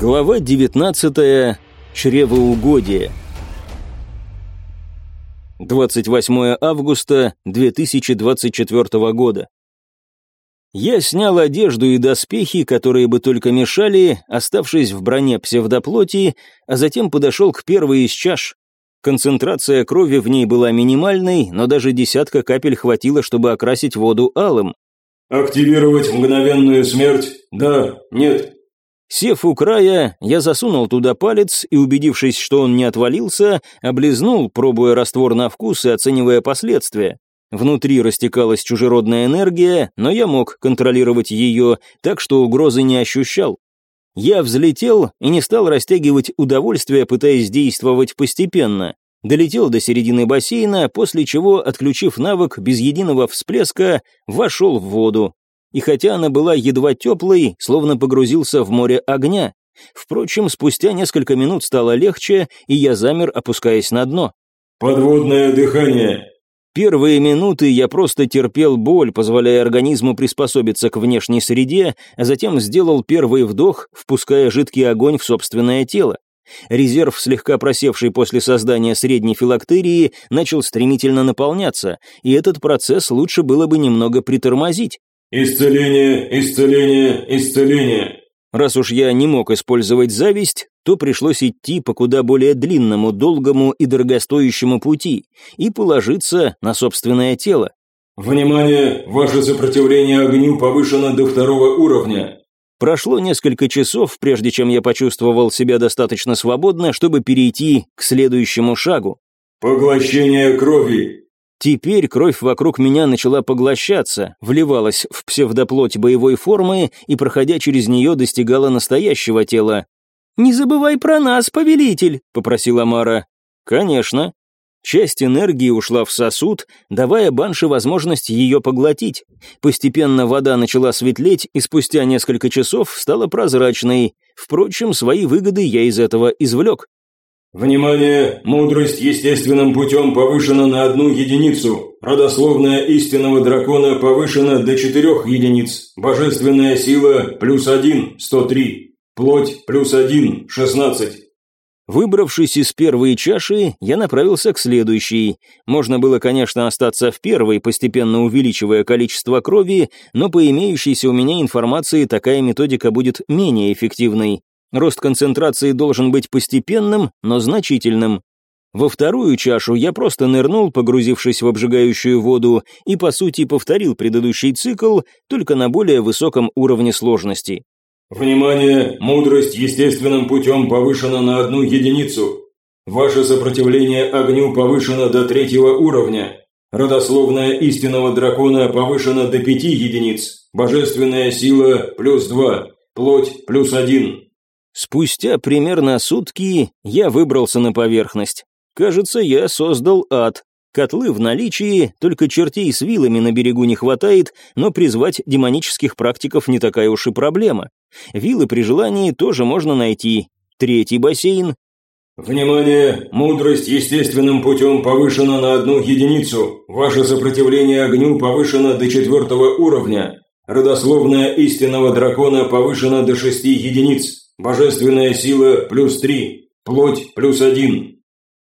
Глава 19. Чревоугодие. 28 августа 2024 года. Я снял одежду и доспехи, которые бы только мешали, оставшись в броне псевдоплоти, а затем подошел к первой из чаш. Концентрация крови в ней была минимальной, но даже десятка капель хватило, чтобы окрасить воду алым. «Активировать мгновенную смерть? Да, нет, Сев у края, я засунул туда палец и, убедившись, что он не отвалился, облизнул, пробуя раствор на вкус и оценивая последствия. Внутри растекалась чужеродная энергия, но я мог контролировать ее, так что угрозы не ощущал. Я взлетел и не стал растягивать удовольствие, пытаясь действовать постепенно. Долетел до середины бассейна, после чего, отключив навык без единого всплеска, вошел в воду и хотя она была едва теплой, словно погрузился в море огня. Впрочем, спустя несколько минут стало легче, и я замер, опускаясь на дно. «Подводное дыхание!» Первые минуты я просто терпел боль, позволяя организму приспособиться к внешней среде, а затем сделал первый вдох, впуская жидкий огонь в собственное тело. Резерв, слегка просевший после создания средней филактерии, начал стремительно наполняться, и этот процесс лучше было бы немного притормозить. «Исцеление, исцеление, исцеление!» Раз уж я не мог использовать зависть, то пришлось идти по куда более длинному, долгому и дорогостоящему пути и положиться на собственное тело. «Внимание! Ваше сопротивление огню повышено до второго уровня!» Прошло несколько часов, прежде чем я почувствовал себя достаточно свободно, чтобы перейти к следующему шагу. «Поглощение крови! Теперь кровь вокруг меня начала поглощаться, вливалась в псевдоплоть боевой формы и, проходя через нее, достигала настоящего тела. «Не забывай про нас, повелитель», — попросила Мара. «Конечно». Часть энергии ушла в сосуд, давая Банше возможность ее поглотить. Постепенно вода начала светлеть и спустя несколько часов стала прозрачной. Впрочем, свои выгоды я из этого извлек. Внимание! Мудрость естественным путем повышена на одну единицу. Родословная истинного дракона повышена до четырех единиц. Божественная сила плюс один, 103. Плоть плюс один, 16. Выбравшись из первой чаши, я направился к следующей. Можно было, конечно, остаться в первой, постепенно увеличивая количество крови, но по имеющейся у меня информации такая методика будет менее эффективной. Рост концентрации должен быть постепенным, но значительным. Во вторую чашу я просто нырнул, погрузившись в обжигающую воду, и, по сути, повторил предыдущий цикл, только на более высоком уровне сложности. «Внимание! Мудрость естественным путем повышена на одну единицу. Ваше сопротивление огню повышено до третьего уровня. Родословная истинного дракона повышена до пяти единиц. Божественная сила плюс два. Плоть плюс один. Спустя примерно сутки я выбрался на поверхность. Кажется, я создал ад. Котлы в наличии, только чертей с вилами на берегу не хватает, но призвать демонических практиков не такая уж и проблема. Вилы при желании тоже можно найти. Третий бассейн. Внимание! Мудрость естественным путем повышена на одну единицу. Ваше сопротивление огню повышено до четвертого уровня. Родословная истинного дракона повышена до шести единиц. Божественная сила плюс три, плоть плюс один.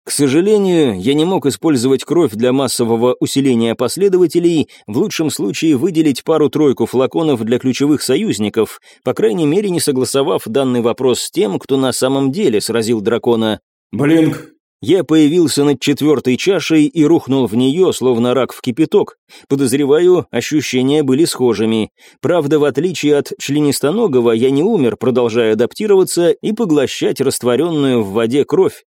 К сожалению, я не мог использовать кровь для массового усиления последователей, в лучшем случае выделить пару-тройку флаконов для ключевых союзников, по крайней мере не согласовав данный вопрос с тем, кто на самом деле сразил дракона. «Блинк, я появился над четвертой чашей и рухнул в нее, словно рак в кипяток. Подозреваю, ощущения были схожими. Правда, в отличие от членистоногого, я не умер, продолжая адаптироваться и поглощать растворенную в воде кровь.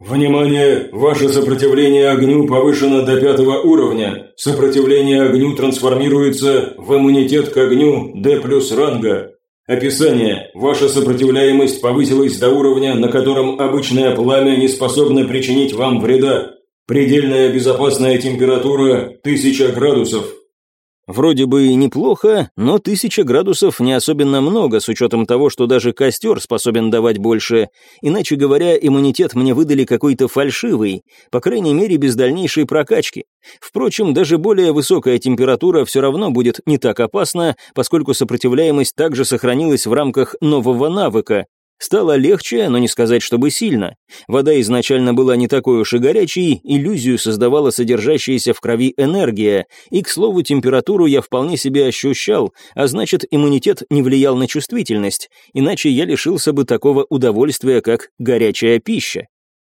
«Внимание! Ваше сопротивление огню повышено до пятого уровня. Сопротивление огню трансформируется в иммунитет к огню D плюс ранга. Описание. Ваша сопротивляемость повысилась до уровня, на котором обычное пламя не способно причинить вам вреда. Предельная безопасная температура – 1000 градусов. Вроде бы и неплохо, но тысяча градусов не особенно много, с учетом того, что даже костер способен давать больше. Иначе говоря, иммунитет мне выдали какой-то фальшивый, по крайней мере, без дальнейшей прокачки. Впрочем, даже более высокая температура все равно будет не так опасна, поскольку сопротивляемость также сохранилась в рамках нового навыка. Стало легче, но не сказать, чтобы сильно. Вода изначально была не такой уж и горячей, иллюзию создавала содержащаяся в крови энергия, и, к слову, температуру я вполне себе ощущал, а значит, иммунитет не влиял на чувствительность, иначе я лишился бы такого удовольствия, как горячая пища.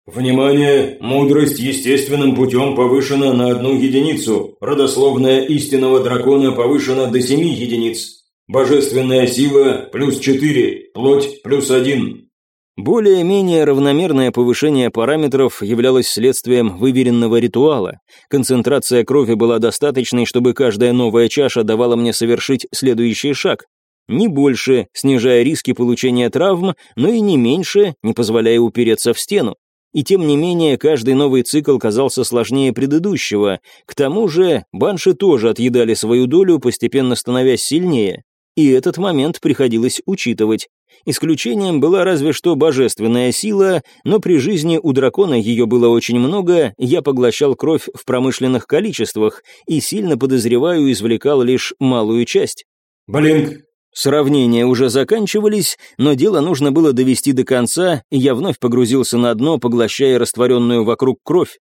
Внимание! Мудрость естественным путем повышена на одну единицу. Родословная истинного дракона повышена до семи единиц. Божественная сила плюс 4, плоть плюс 1. Более-менее равномерное повышение параметров являлось следствием выверенного ритуала. Концентрация крови была достаточной, чтобы каждая новая чаша давала мне совершить следующий шаг. Не больше, снижая риски получения травм, но и не меньше, не позволяя упереться в стену. И тем не менее, каждый новый цикл казался сложнее предыдущего. К тому же, банши тоже отъедали свою долю, постепенно становясь сильнее и этот момент приходилось учитывать. Исключением была разве что божественная сила, но при жизни у дракона ее было очень много, я поглощал кровь в промышленных количествах и сильно подозреваю извлекал лишь малую часть. «Блинк!» Сравнения уже заканчивались, но дело нужно было довести до конца, и я вновь погрузился на дно, поглощая растворенную вокруг кровь.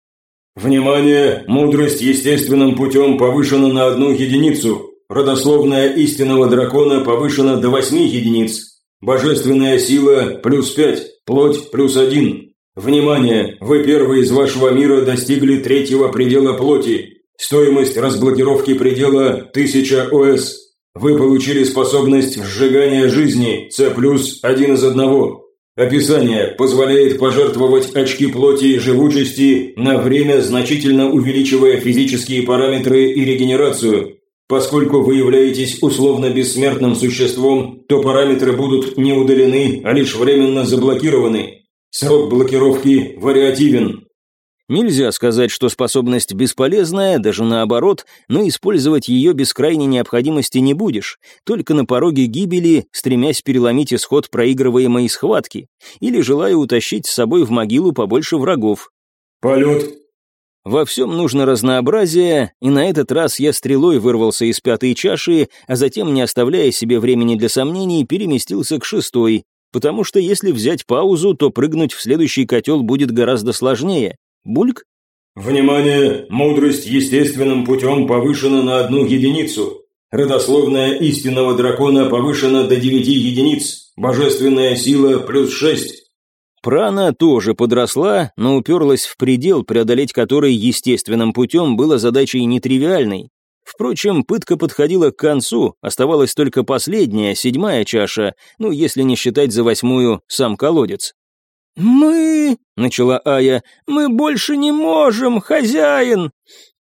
«Внимание! Мудрость естественным путем повышена на одну единицу. Родословная истинного дракона повышена до 8 единиц. Божественная сила плюс 5, плоть плюс 1. Внимание! Вы первые из вашего мира достигли третьего предела плоти. Стоимость разблокировки предела 1000 ОС. Вы получили способность сжигания жизни С плюс 1 из 1. Описание позволяет пожертвовать очки плоти и живучести на время, значительно увеличивая физические параметры и регенерацию. Поскольку вы являетесь условно бессмертным существом, то параметры будут не удалены, а лишь временно заблокированы. Срок блокировки вариативен. Нельзя сказать, что способность бесполезная, даже наоборот, но использовать ее без крайней необходимости не будешь, только на пороге гибели, стремясь переломить исход проигрываемой схватки, или желая утащить с собой в могилу побольше врагов. «Полет во всем нужно разнообразие, и на этот раз я стрелой вырвался из пятой чаши, а затем, не оставляя себе времени для сомнений, переместился к шестой, потому что если взять паузу, то прыгнуть в следующий котел будет гораздо сложнее. Бульк? Внимание! Мудрость естественным путем повышена на одну единицу. Родословная истинного дракона повышена до девяти единиц. Божественная сила плюс шесть. Прана тоже подросла, но уперлась в предел, преодолеть который естественным путем было задачей нетривиальной. Впрочем, пытка подходила к концу, оставалась только последняя, седьмая чаша, ну, если не считать за восьмую сам колодец. «Мы...» — начала Ая. «Мы больше не можем, хозяин!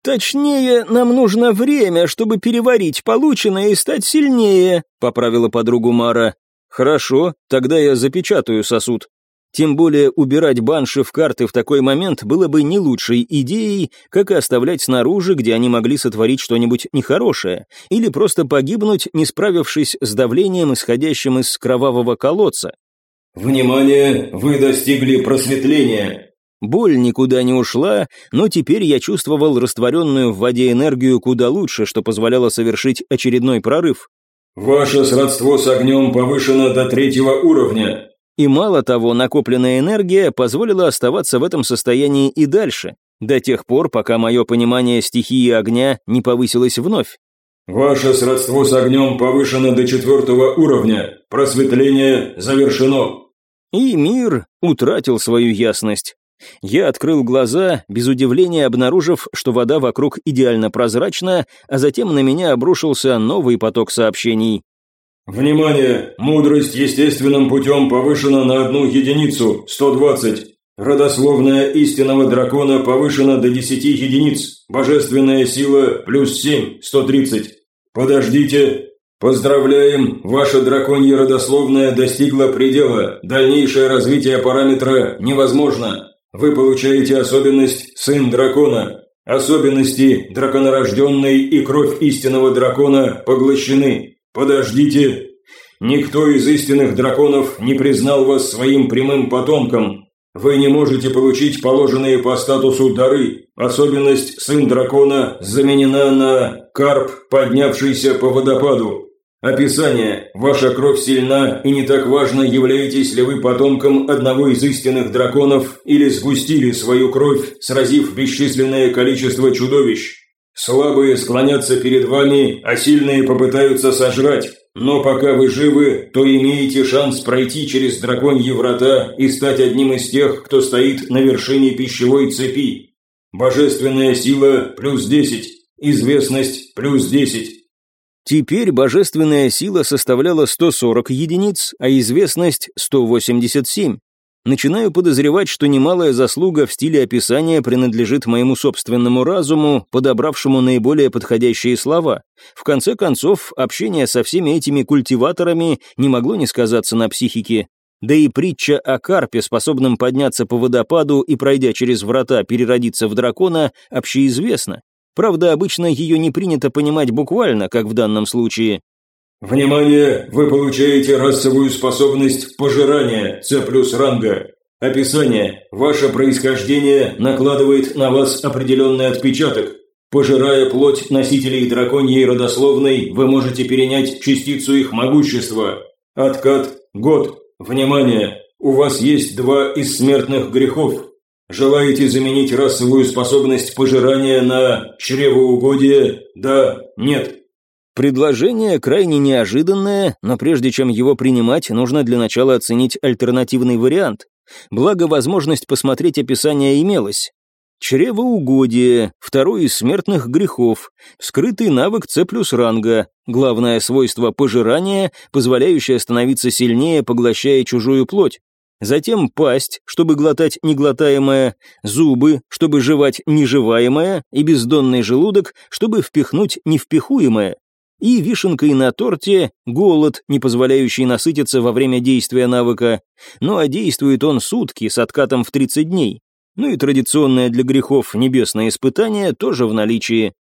Точнее, нам нужно время, чтобы переварить полученное и стать сильнее», — поправила подругу Мара. «Хорошо, тогда я запечатаю сосуд». Тем более убирать банши в карты в такой момент было бы не лучшей идеей, как и оставлять снаружи, где они могли сотворить что-нибудь нехорошее, или просто погибнуть, не справившись с давлением, исходящим из кровавого колодца. «Внимание! Вы достигли просветления!» Боль никуда не ушла, но теперь я чувствовал растворенную в воде энергию куда лучше, что позволяло совершить очередной прорыв. «Ваше сродство с огнем повышено до третьего уровня. И мало того, накопленная энергия позволила оставаться в этом состоянии и дальше, до тех пор, пока мое понимание стихии огня не повысилось вновь. «Ваше сродство с огнем повышено до четвертого уровня. Просветление завершено». И мир утратил свою ясность. Я открыл глаза, без удивления обнаружив, что вода вокруг идеально прозрачна, а затем на меня обрушился новый поток сообщений. Внимание! Мудрость естественным путем повышена на одну единицу, 120. Родословная истинного дракона повышена до 10 единиц. Божественная сила плюс 7, 130. Подождите. Поздравляем, ваша драконья родословная достигла предела. Дальнейшее развитие параметра невозможно. Вы получаете особенность «Сын дракона». Особенности драконорожденной и кровь истинного дракона поглощены. «Подождите! Никто из истинных драконов не признал вас своим прямым потомком. Вы не можете получить положенные по статусу дары. Особенность «Сын дракона» заменена на «Карп, поднявшийся по водопаду». Описание. Ваша кровь сильна, и не так важно, являетесь ли вы потомком одного из истинных драконов или сгустили свою кровь, сразив бесчисленное количество чудовищ. Слабые склонятся перед вами, а сильные попытаются сожрать. Но пока вы живы, то имеете шанс пройти через драконьи врата и стать одним из тех, кто стоит на вершине пищевой цепи. Божественная сила плюс 10, известность плюс 10. Теперь божественная сила составляла 140 единиц, а известность 187. Начинаю подозревать, что немалая заслуга в стиле описания принадлежит моему собственному разуму, подобравшему наиболее подходящие слова. В конце концов, общение со всеми этими культиваторами не могло не сказаться на психике. Да и притча о карпе, способном подняться по водопаду и, пройдя через врата, переродиться в дракона, общеизвестна. Правда, обычно ее не принято понимать буквально, как в данном случае. «Внимание! Вы получаете расовую способность пожирания С плюс ранга. Описание. Ваше происхождение накладывает на вас определенный отпечаток. Пожирая плоть носителей драконьей родословной, вы можете перенять частицу их могущества. Откат. Год. Внимание! У вас есть два из смертных грехов. Желаете заменить расовую способность пожирания на чревоугодие? Да, нет. Предложение крайне неожиданное, но прежде чем его принимать, нужно для начала оценить альтернативный вариант. Благо, возможность посмотреть описание имелась. Чревоугодие, второй из смертных грехов, скрытый навык С плюс ранга, главное свойство пожирания, позволяющее становиться сильнее, поглощая чужую плоть затем пасть, чтобы глотать неглотаемое, зубы, чтобы жевать неживаемое, и бездонный желудок, чтобы впихнуть невпихуемое. И вишенкой на торте – голод, не позволяющий насытиться во время действия навыка. Ну а действует он сутки с откатом в 30 дней. Ну и традиционное для грехов небесное испытание тоже в наличии.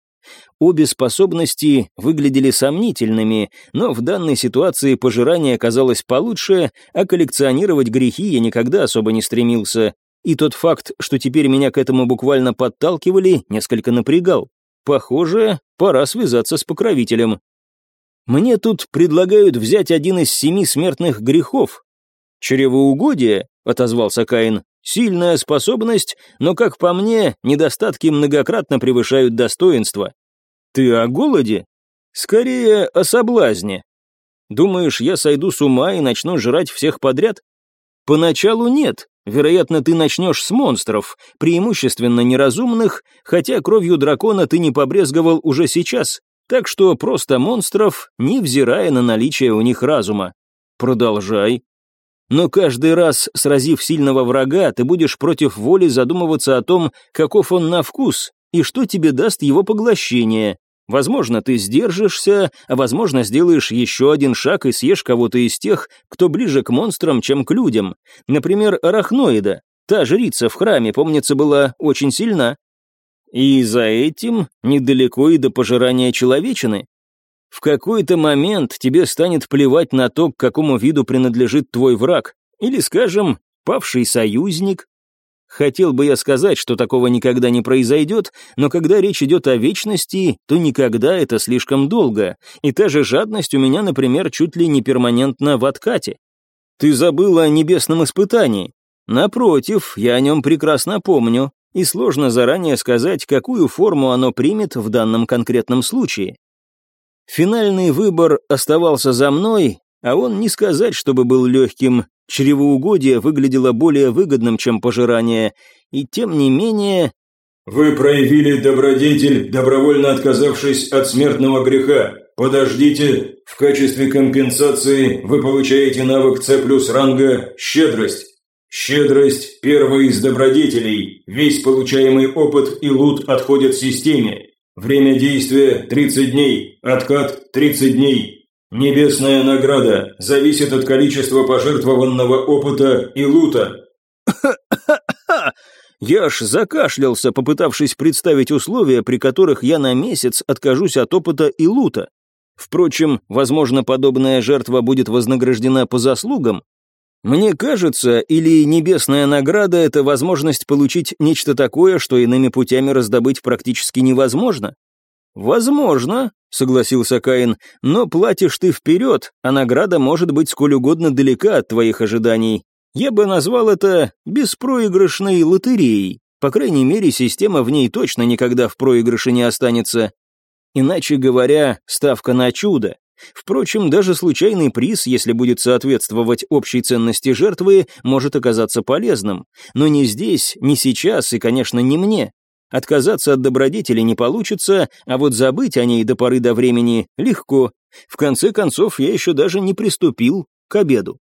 Обе способности выглядели сомнительными, но в данной ситуации пожирание казалось получше, а коллекционировать грехи я никогда особо не стремился. И тот факт, что теперь меня к этому буквально подталкивали, несколько напрягал. Похоже, пора связаться с покровителем. Мне тут предлагают взять один из семи смертных грехов. «Чревоугодие», — отозвался Каин, — «сильная способность, но, как по мне, недостатки многократно превышают достоинства. Ты о голоде? Скорее, о соблазне. Думаешь, я сойду с ума и начну жрать всех подряд? Поначалу нет. Вероятно, ты начнешь с монстров, преимущественно неразумных, хотя кровью дракона ты не побрезговал уже сейчас. Так что просто монстров, невзирая на наличие у них разума. Продолжай. Но каждый раз, сразив сильного врага, ты будешь против воли задумываться о том, каков он на вкус, и что тебе даст его поглощение. Возможно, ты сдержишься, а возможно, сделаешь еще один шаг и съешь кого-то из тех, кто ближе к монстрам, чем к людям. Например, арахноида. Та жрица в храме, помнится, была очень сильна. И за этим недалеко и до пожирания человечины. В какой-то момент тебе станет плевать на то, к какому виду принадлежит твой враг, или, скажем, павший союзник, Хотел бы я сказать, что такого никогда не произойдет, но когда речь идет о вечности, то никогда это слишком долго, и та же жадность у меня, например, чуть ли не перманентно в откате. Ты забыла о небесном испытании. Напротив, я о нем прекрасно помню, и сложно заранее сказать, какую форму оно примет в данном конкретном случае. Финальный выбор оставался за мной, а он не сказать, чтобы был легким, Чревоугодие выглядело более выгодным, чем пожирание, и тем не менее... «Вы проявили добродетель, добровольно отказавшись от смертного греха. Подождите, в качестве компенсации вы получаете навык С плюс ранга «Щедрость». Щедрость – первый из добродетелей. Весь получаемый опыт и лут отходят системе. Время действия – 30 дней, откат – 30 дней. Небесная награда зависит от количества пожертвованного опыта и лута. Я аж закашлялся, попытавшись представить условия, при которых я на месяц откажусь от опыта и лута. Впрочем, возможно, подобная жертва будет вознаграждена по заслугам. Мне кажется, или небесная награда — это возможность получить нечто такое, что иными путями раздобыть практически невозможно. «Возможно», — согласился Каин, — «но платишь ты вперед, а награда может быть сколь угодно далека от твоих ожиданий. Я бы назвал это беспроигрышной лотереей. По крайней мере, система в ней точно никогда в проигрыше не останется. Иначе говоря, ставка на чудо. Впрочем, даже случайный приз, если будет соответствовать общей ценности жертвы, может оказаться полезным. Но не здесь, не сейчас и, конечно, не мне. Отказаться от добродетели не получится, а вот забыть о ней до поры до времени легко. В конце концов, я еще даже не приступил к обеду.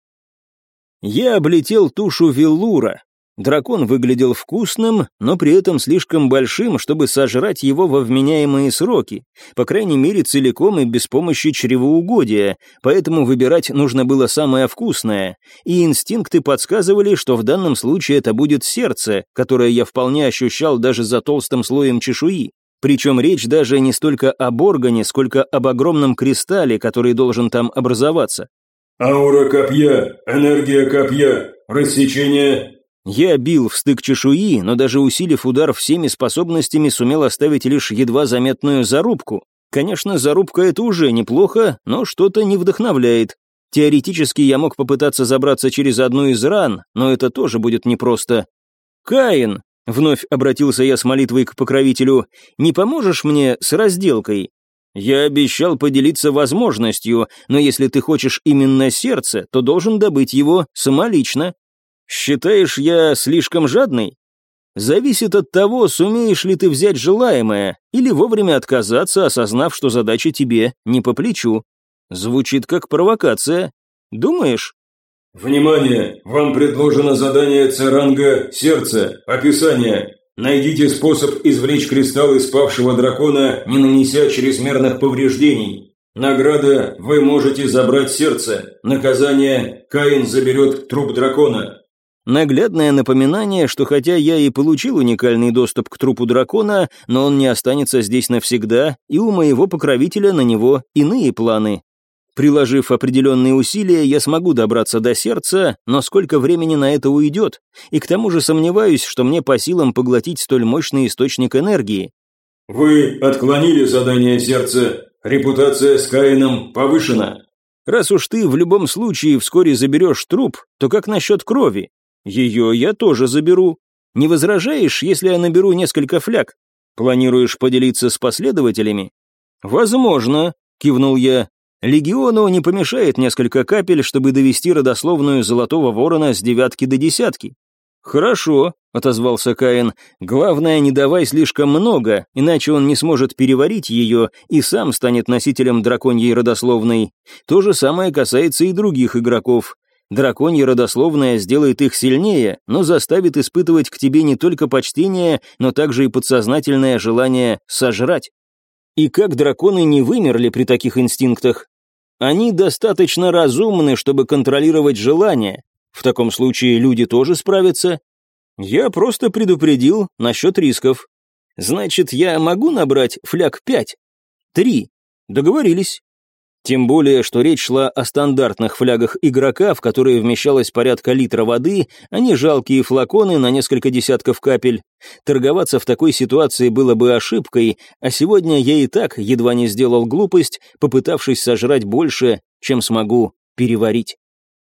Я облетел тушу Виллура, Дракон выглядел вкусным, но при этом слишком большим, чтобы сожрать его во вменяемые сроки, по крайней мере целиком и без помощи чревоугодия, поэтому выбирать нужно было самое вкусное, и инстинкты подсказывали, что в данном случае это будет сердце, которое я вполне ощущал даже за толстым слоем чешуи. Причем речь даже не столько об органе, сколько об огромном кристалле, который должен там образоваться. «Аура копья, энергия копья, рассечение я бил в стык чешуи, но даже усилив удар всеми способностями, сумел оставить лишь едва заметную зарубку. Конечно, зарубка это уже неплохо, но что-то не вдохновляет. Теоретически я мог попытаться забраться через одну из ран, но это тоже будет непросто. «Каин!» — вновь обратился я с молитвой к покровителю. «Не поможешь мне с разделкой?» «Я обещал поделиться возможностью, но если ты хочешь именно сердце, то должен добыть его самолично. Считаешь, я слишком жадный? Зависит от того, сумеешь ли ты взять желаемое, или вовремя отказаться, осознав, что задача тебе не по плечу. Звучит как провокация. Думаешь? Внимание! Вам предложено задание Церанга «Сердце». Описание. Найдите способ извлечь кристалл из павшего дракона, не нанеся чрезмерных повреждений. Награда – вы можете забрать сердце. Наказание – Каин заберет труп дракона. Наглядное напоминание, что хотя я и получил уникальный доступ к трупу дракона, но он не останется здесь навсегда, и у моего покровителя на него иные планы. Приложив определенные усилия, я смогу добраться до сердца, но сколько времени на это уйдет? И к тому же сомневаюсь, что мне по силам поглотить столь мощный источник энергии. «Вы отклонили задание сердца. Репутация с Каином повышена». «Раз уж ты в любом случае вскоре заберешь труп, то как насчет крови? Ее я тоже заберу. Не возражаешь, если я наберу несколько фляг? Планируешь поделиться с последователями? Возможно, кивнул я. Легиону не помешает несколько капель, чтобы довести родословную Золотого Ворона с девятки до десятки. Хорошо, отозвался Каин. Главное, не давай слишком много, иначе он не сможет переварить ее и сам станет носителем драконьей родословной. То же самое касается и других игроков. Драконья родословная сделает их сильнее, но заставит испытывать к тебе не только почтение, но также и подсознательное желание сожрать. И как драконы не вымерли при таких инстинктах? Они достаточно разумны, чтобы контролировать желания. В таком случае люди тоже справятся. Я просто предупредил насчет рисков. Значит, я могу набрать фляг 5? Три. Договорились. Тем более, что речь шла о стандартных флягах игрока, в которые вмещалось порядка литра воды, а не жалкие флаконы на несколько десятков капель. Торговаться в такой ситуации было бы ошибкой, а сегодня я и так едва не сделал глупость, попытавшись сожрать больше, чем смогу переварить.